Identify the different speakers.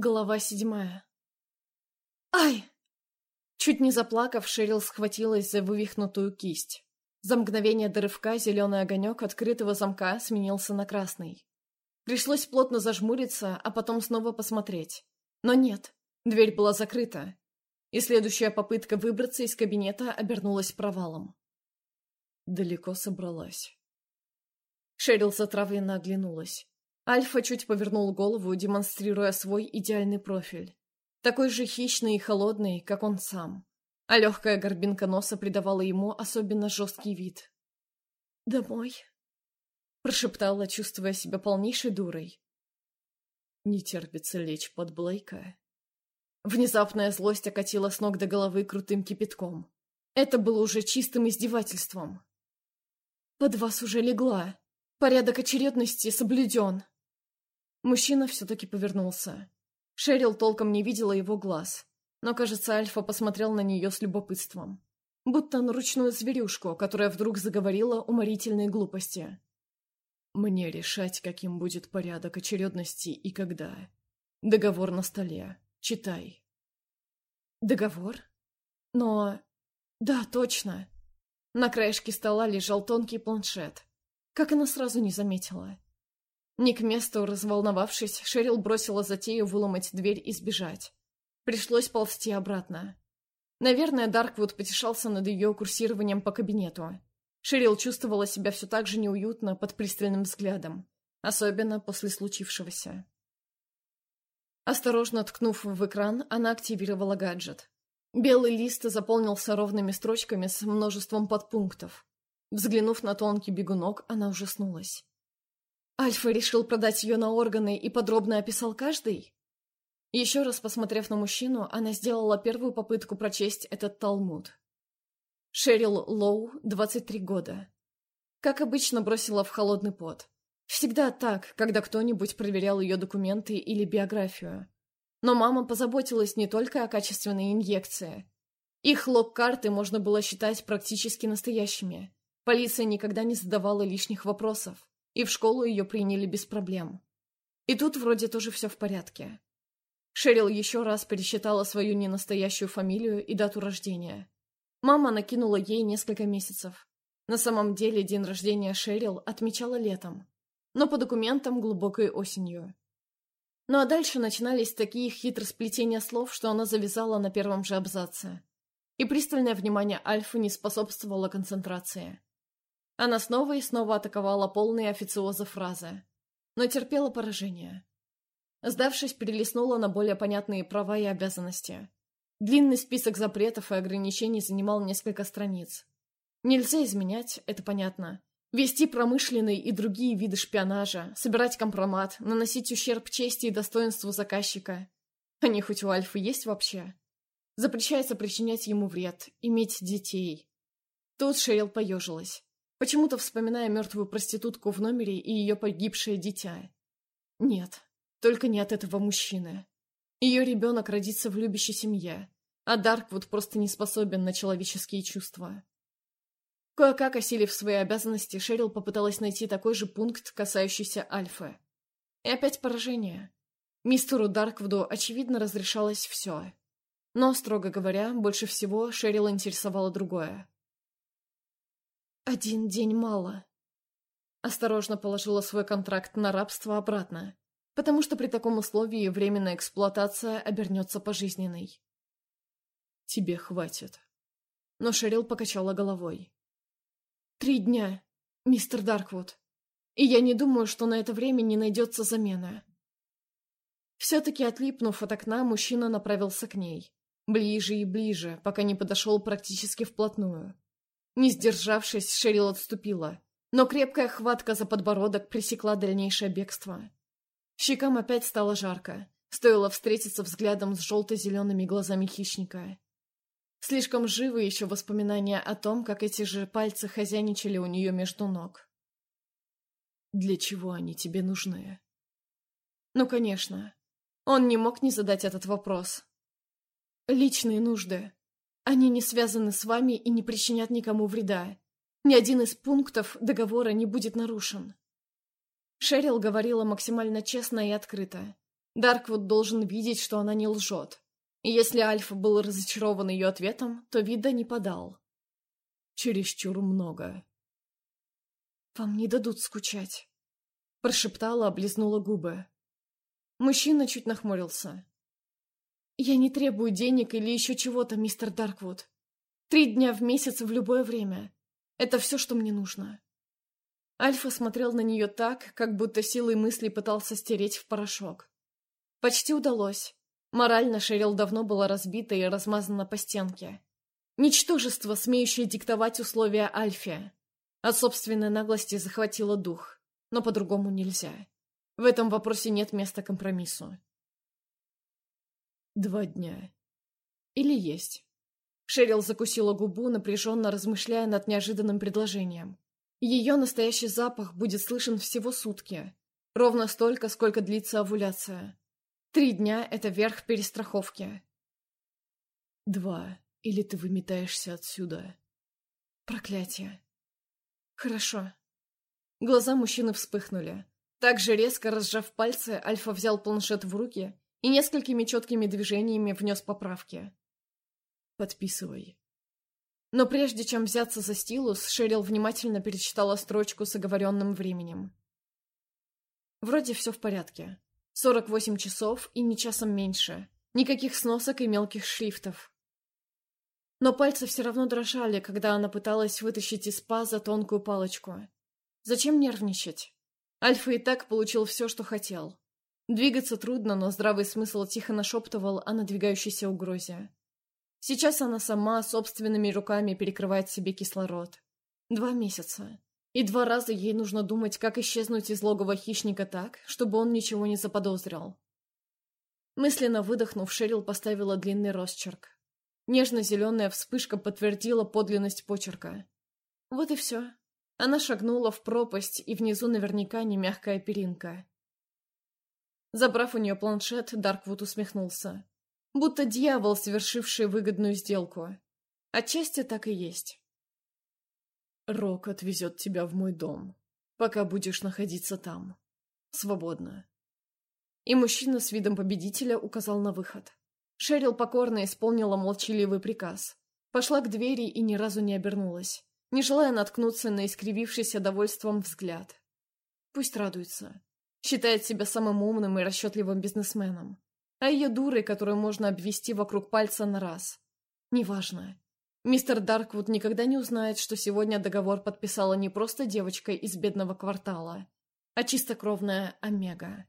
Speaker 1: Глава седьмая. «Ай!» Чуть не заплакав, Шерил схватилась за вывихнутую кисть. За мгновение до рывка зеленый огонек открытого замка сменился на красный. Пришлось плотно зажмуриться, а потом снова посмотреть. Но нет, дверь была закрыта, и следующая попытка выбраться из кабинета обернулась провалом. Далеко собралась. Шерил затравленно оглянулась. Альфа чуть повернул голову, демонстрируя свой идеальный профиль. Такой же хищный и холодный, как он сам. А легкая горбинка носа придавала ему особенно жесткий вид. «Домой?» — прошептала, чувствуя себя полнейшей дурой. Не терпится лечь под Блейка. Внезапная злость окатила с ног до головы крутым кипятком. Это было уже чистым издевательством. «Под вас уже легла. Порядок очередности соблюден», Мужчина все-таки повернулся. Шерил толком не видела его глаз, но, кажется, Альфа посмотрел на нее с любопытством. Будто на ручную зверюшку, которая вдруг заговорила уморительной глупости. «Мне решать, каким будет порядок очередности и когда. Договор на столе. Читай». «Договор? Но...» «Да, точно». На краешке стола лежал тонкий планшет. Как она сразу не заметила. Не к месту разволновавшись, Шерил бросила затею выломать дверь и сбежать. Пришлось ползти обратно. Наверное, Дарквуд потешался над ее курсированием по кабинету. Шерил чувствовала себя все так же неуютно под пристальным взглядом, особенно после случившегося. Осторожно ткнув в экран, она активировала гаджет. Белый лист заполнился ровными строчками с множеством подпунктов. Взглянув на тонкий бегунок, она ужаснулась. Альфа решил продать ее на органы и подробно описал каждый? Еще раз посмотрев на мужчину, она сделала первую попытку прочесть этот талмуд. Шерил Лоу, 23 года. Как обычно, бросила в холодный пот. Всегда так, когда кто-нибудь проверял ее документы или биографию. Но мама позаботилась не только о качественной инъекции. Их лог-карты можно было считать практически настоящими. Полиция никогда не задавала лишних вопросов и в школу ее приняли без проблем. И тут вроде тоже все в порядке. Шерил еще раз пересчитала свою ненастоящую фамилию и дату рождения. Мама накинула ей несколько месяцев. На самом деле день рождения Шерил отмечала летом, но по документам глубокой осенью. Ну а дальше начинались такие хитросплетения слов, что она завязала на первом же абзаце. И пристальное внимание Альфы не способствовало концентрации. Она снова и снова атаковала полные официоза фразы, но терпела поражение. Сдавшись, перелистнула на более понятные права и обязанности. Длинный список запретов и ограничений занимал несколько страниц. Нельзя изменять, это понятно. Вести промышленный и другие виды шпионажа, собирать компромат, наносить ущерб чести и достоинству заказчика. Они хоть у Альфы есть вообще? Запрещается причинять ему вред, иметь детей. Тут Шерил поежилась почему-то вспоминая мертвую проститутку в номере и ее погибшее дитя. Нет, только не от этого мужчины. Ее ребенок родится в любящей семье, а Дарквуд просто не способен на человеческие чувства. Кое-как осилив свои обязанности, Шерил попыталась найти такой же пункт, касающийся Альфы. И опять поражение. Мистеру Дарквуду, очевидно, разрешалось все. Но, строго говоря, больше всего Шерил интересовало другое. Один день мало. Осторожно положила свой контракт на рабство обратно, потому что при таком условии временная эксплуатация обернется пожизненной. Тебе хватит. Но Шерил покачала головой. Три дня, мистер Дарквуд. И я не думаю, что на это время не найдется замена. Все-таки отлипнув от окна, мужчина направился к ней. Ближе и ближе, пока не подошел практически вплотную. Не сдержавшись, Шерил отступила, но крепкая хватка за подбородок пресекла дальнейшее бегство. Щекам опять стало жарко, стоило встретиться взглядом с желто-зелеными глазами хищника. Слишком живы еще воспоминания о том, как эти же пальцы хозяйничали у нее между ног. «Для чего они тебе нужны?» «Ну, конечно. Он не мог не задать этот вопрос. Личные нужды. Они не связаны с вами и не причинят никому вреда. Ни один из пунктов договора не будет нарушен. Шерил говорила максимально честно и открыто. Дарквуд должен видеть, что она не лжет. И если Альфа был разочарован ее ответом, то вида не подал. Чересчур много. «Вам не дадут скучать», — прошептала, облизнула губы. Мужчина чуть нахмурился. «Я не требую денег или еще чего-то, мистер Дарквуд. Три дня в месяц в любое время. Это все, что мне нужно». Альфа смотрел на нее так, как будто силой мысли пытался стереть в порошок. Почти удалось. Морально Шерил давно была разбита и размазана по стенке. Ничтожество, смеющее диктовать условия Альфе. От собственной наглости захватило дух, но по-другому нельзя. В этом вопросе нет места компромиссу. Два дня. Или есть. Шерил закусила губу, напряженно размышляя над неожиданным предложением. Ее настоящий запах будет слышен всего сутки. Ровно столько, сколько длится овуляция. Три дня — это верх перестраховки. Два. Или ты выметаешься отсюда. Проклятие. Хорошо. Глаза мужчины вспыхнули. Так же резко разжав пальцы, Альфа взял планшет в руки и несколькими четкими движениями внес поправки. «Подписывай». Но прежде чем взяться за стилус, Шерил внимательно перечитала строчку с оговоренным временем. Вроде все в порядке. 48 часов и ни часом меньше. Никаких сносок и мелких шрифтов. Но пальцы все равно дрожали, когда она пыталась вытащить из паза тонкую палочку. Зачем нервничать? Альфа и так получил все, что хотел. Двигаться трудно, но здравый смысл тихо нашептывал о надвигающейся угрозе. Сейчас она сама собственными руками перекрывает себе кислород. Два месяца. И два раза ей нужно думать, как исчезнуть из логова хищника так, чтобы он ничего не заподозрил. Мысленно выдохнув, Шерил поставила длинный росчерк. Нежно-зеленая вспышка подтвердила подлинность почерка. Вот и все. Она шагнула в пропасть, и внизу наверняка не мягкая перинка. Забрав у нее планшет, Дарквуд усмехнулся. Будто дьявол, совершивший выгодную сделку. Отчасти так и есть. Рок отвезет тебя в мой дом, пока будешь находиться там. Свободно. И мужчина с видом победителя указал на выход. Шерил покорно исполнила молчаливый приказ. Пошла к двери и ни разу не обернулась, не желая наткнуться на искривившийся довольством взгляд. Пусть радуется. Считает себя самым умным и расчетливым бизнесменом. А ее дурой, которую можно обвести вокруг пальца на раз. Неважно. Мистер Дарквуд никогда не узнает, что сегодня договор подписала не просто девочка из бедного квартала, а чистокровная Омега.